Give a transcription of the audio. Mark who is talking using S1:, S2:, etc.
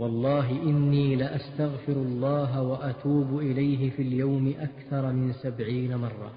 S1: والله إني لأستغفر الله وأتوب إليه في اليوم أكثر من سبعين مرة.